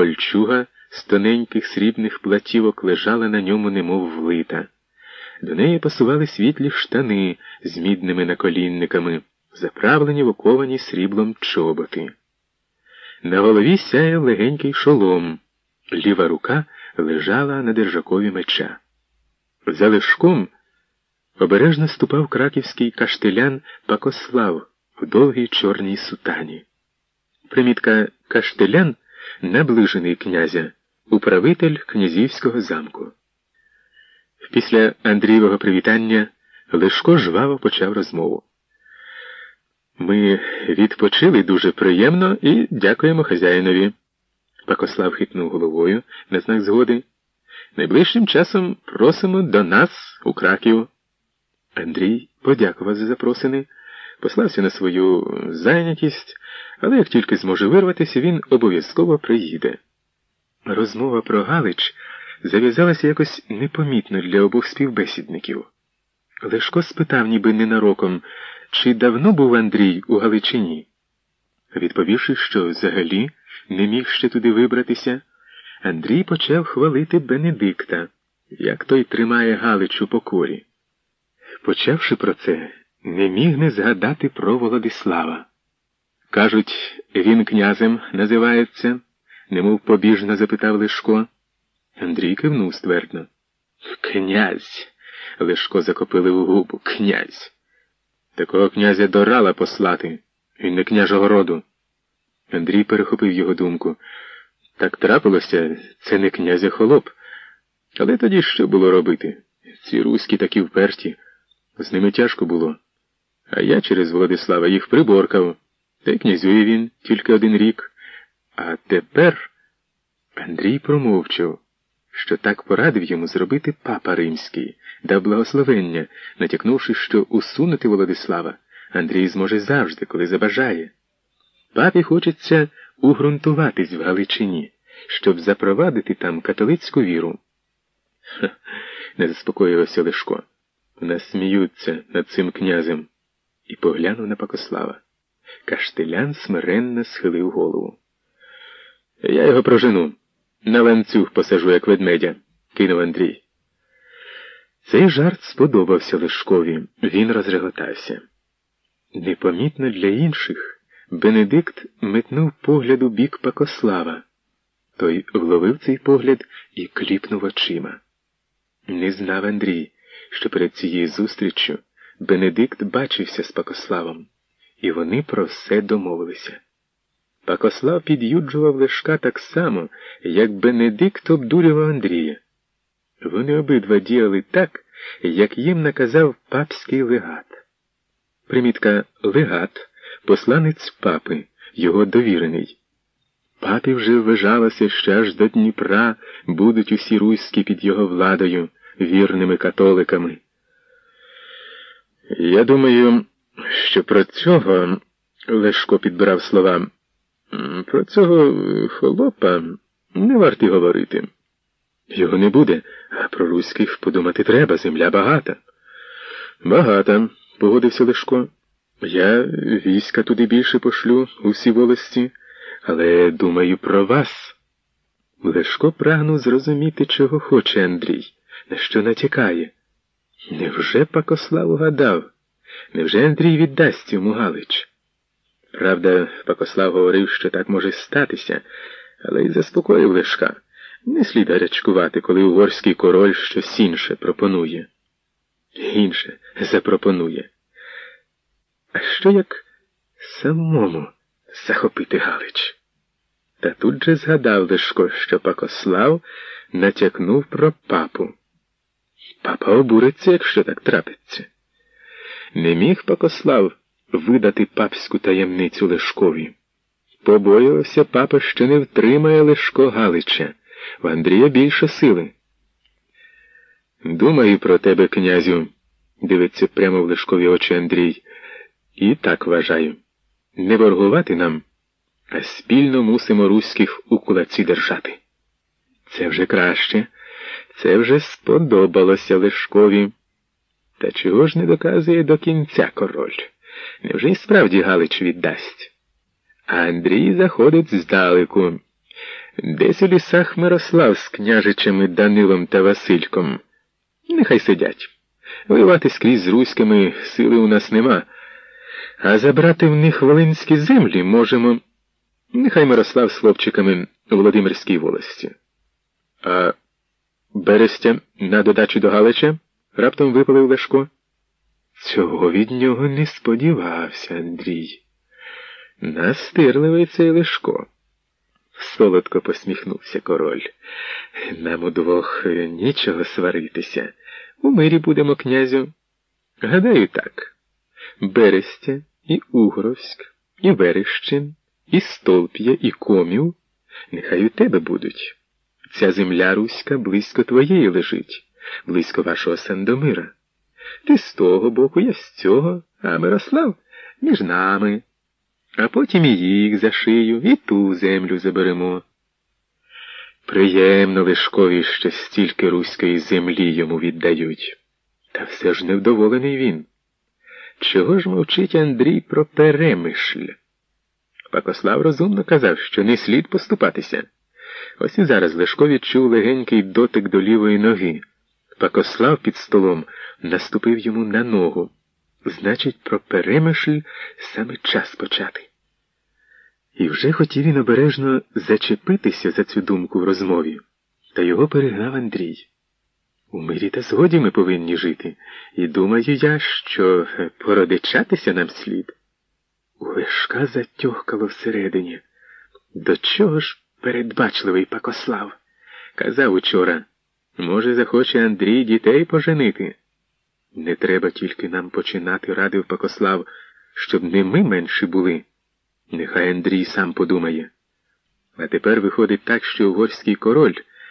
Кольчуга з тоненьких срібних платівок лежала на ньому, немов влита. До неї пасували світлі штани з мідними наколінниками, заправлені в оковані сріблом чоботи. На голові сяяв легенький шолом, ліва рука лежала на держакові меча. За лишком обережно ступав краківський каштелян Пакослав в довгій чорній сутані. Примітка каштелян наближений князя, управитель князівського замку. Після Андрієвого привітання Лешко жваво почав розмову. Ми відпочили дуже приємно і дякуємо хазяїнові. Пакослав хитнув головою на знак згоди. Найближчим часом просимо до нас у Краків. Андрій подякував за запросини, послався на свою зайнятість, але як тільки зможе вирватися, він обов'язково приїде. Розмова про Галич зав'язалася якось непомітно для обох співбесідників. Лешко спитав, ніби ненароком, чи давно був Андрій у Галичині. Відповівши, що взагалі не міг ще туди вибратися, Андрій почав хвалити Бенедикта, як той тримає Галич у покорі. Почавши про це, не міг не згадати про Володислава. Кажуть, він князем називається, немов побіжно запитав Лешко. Андрій кивнув ствердно. Князь. Лешко закопили у губу. Князь. Такого князя до рала послати. Він не княжого роду. Андрій перехопив його думку. Так трапилося, це не князя холоп. Але тоді що було робити? Ці руські такі вперті. З ними тяжко було. А я через Владислава їх приборкав. Та й князює він тільки один рік. А тепер Андрій промовчав, що так порадив йому зробити папа римський, дав благословення, натякнувши, що усунути Володислава Андрій зможе завжди, коли забажає. Папі хочеться угрунтуватись в Галичині, щоб запровадити там католицьку віру. Ха, не заспокоївся Лешко. У нас сміються над цим князем. І поглянув на Пакослава. Каштелян смиренно схилив голову. Я його прожену. На ланцюг посажу, як ведмедя, кинув Андрій. Цей жарт сподобався Лешкові. Він розреготався. Непомітно для інших Бенедикт метнув погляд у бік Пакослава. Той вловив цей погляд і кліпнув очима. Не знав Андрій, що перед цією зустріччю Бенедикт бачився з Пакославом, і вони про все домовилися. Пакослав під'юджував Лешка так само, як Бенедикт обдурював Андрія. Вони обидва діяли так, як їм наказав папський легат. Примітка легат, посланець папи, його довірений. Папі вже вважалося, що аж до Дніпра будуть усі руські під його владою, вірними католиками. Я думаю, що про цього Лешко підбирав слова. Про цього холопа не варто говорити. Його не буде, а про руських подумати треба, земля багата. Багата, погодився Лешко. Я війська туди більше пошлю у всі волості, але думаю про вас. Лешко прагнув зрозуміти, чого хоче Андрій, на що натякає. Невже Пакослав угадав? Невже Андрій віддасть йому Галич? Правда, Пакослав говорив, що так може статися, але й заспокоїв Лешка. Не слід гарячкувати, коли угорський король щось інше пропонує. Інше запропонує. А що як самому захопити Галич? Та тут же згадав Лешко, що Пакослав натякнув про папу. Папа обуриться, якщо так трапиться. Не міг Пакослав видати папську таємницю Лешкові. Побоювався папа, що не втримає Лешко Галича. В Андрія більше сили. Думаю про тебе, князю, дивиться прямо в Лешкові очі Андрій. І так вважаю. Не воргувати нам, а спільно мусимо руських у кулаці держати. Це вже краще, це вже сподобалося Лешкові. Та чого ж не доказує до кінця король? Невже й справді Галич віддасть? Андрій заходить здалеку. Десь у лісах Мирослав з княжичами Данилом та Васильком. Нехай сидять. Воювати скрізь з руськими сили у нас нема, а забрати в них волинські землі можемо. Нехай Мирослав з хлопчиками у Володимирській волості. А Берестя на додачу до Галича раптом випалив Лешко. Цього від нього не сподівався, Андрій. Настирливий цей Лешко. Солодко посміхнувся король. Нам удвох нічого сваритися. У мирі будемо, князю. Гадаю, так. Берестя і Угровськ, і Верещин, і Столп'я, і Комів нехай у тебе будуть. Ця земля руська близько твоєї лежить, близько вашого Сандомира. Ти з того боку, я з цього, а Мирослав між нами. А потім і їх за шию, і ту землю заберемо. Приємно Лешкові, що стільки руської землі йому віддають. Та все ж невдоволений він. Чого ж мовчить Андрій про перемишль? Пакослав розумно казав, що не слід поступатися. Ось і зараз Лешко відчув легенький дотик до лівої ноги. Пакослав під столом наступив йому на ногу. Значить, про перемишль саме час почати. І вже хотів він обережно зачепитися за цю думку в розмові, та його перегнав Андрій. У мирі та згоді ми повинні жити, і думаю я, що породичатися нам слід. У Лешка затьохкало всередині. До чого ж передбачливий Пакослав? Казав учора, може, захоче Андрій дітей поженити. Не треба тільки нам починати, радив Пакослав, щоб не ми менші були. Нехай Андрій сам подумає. А тепер виходить так, що угорський король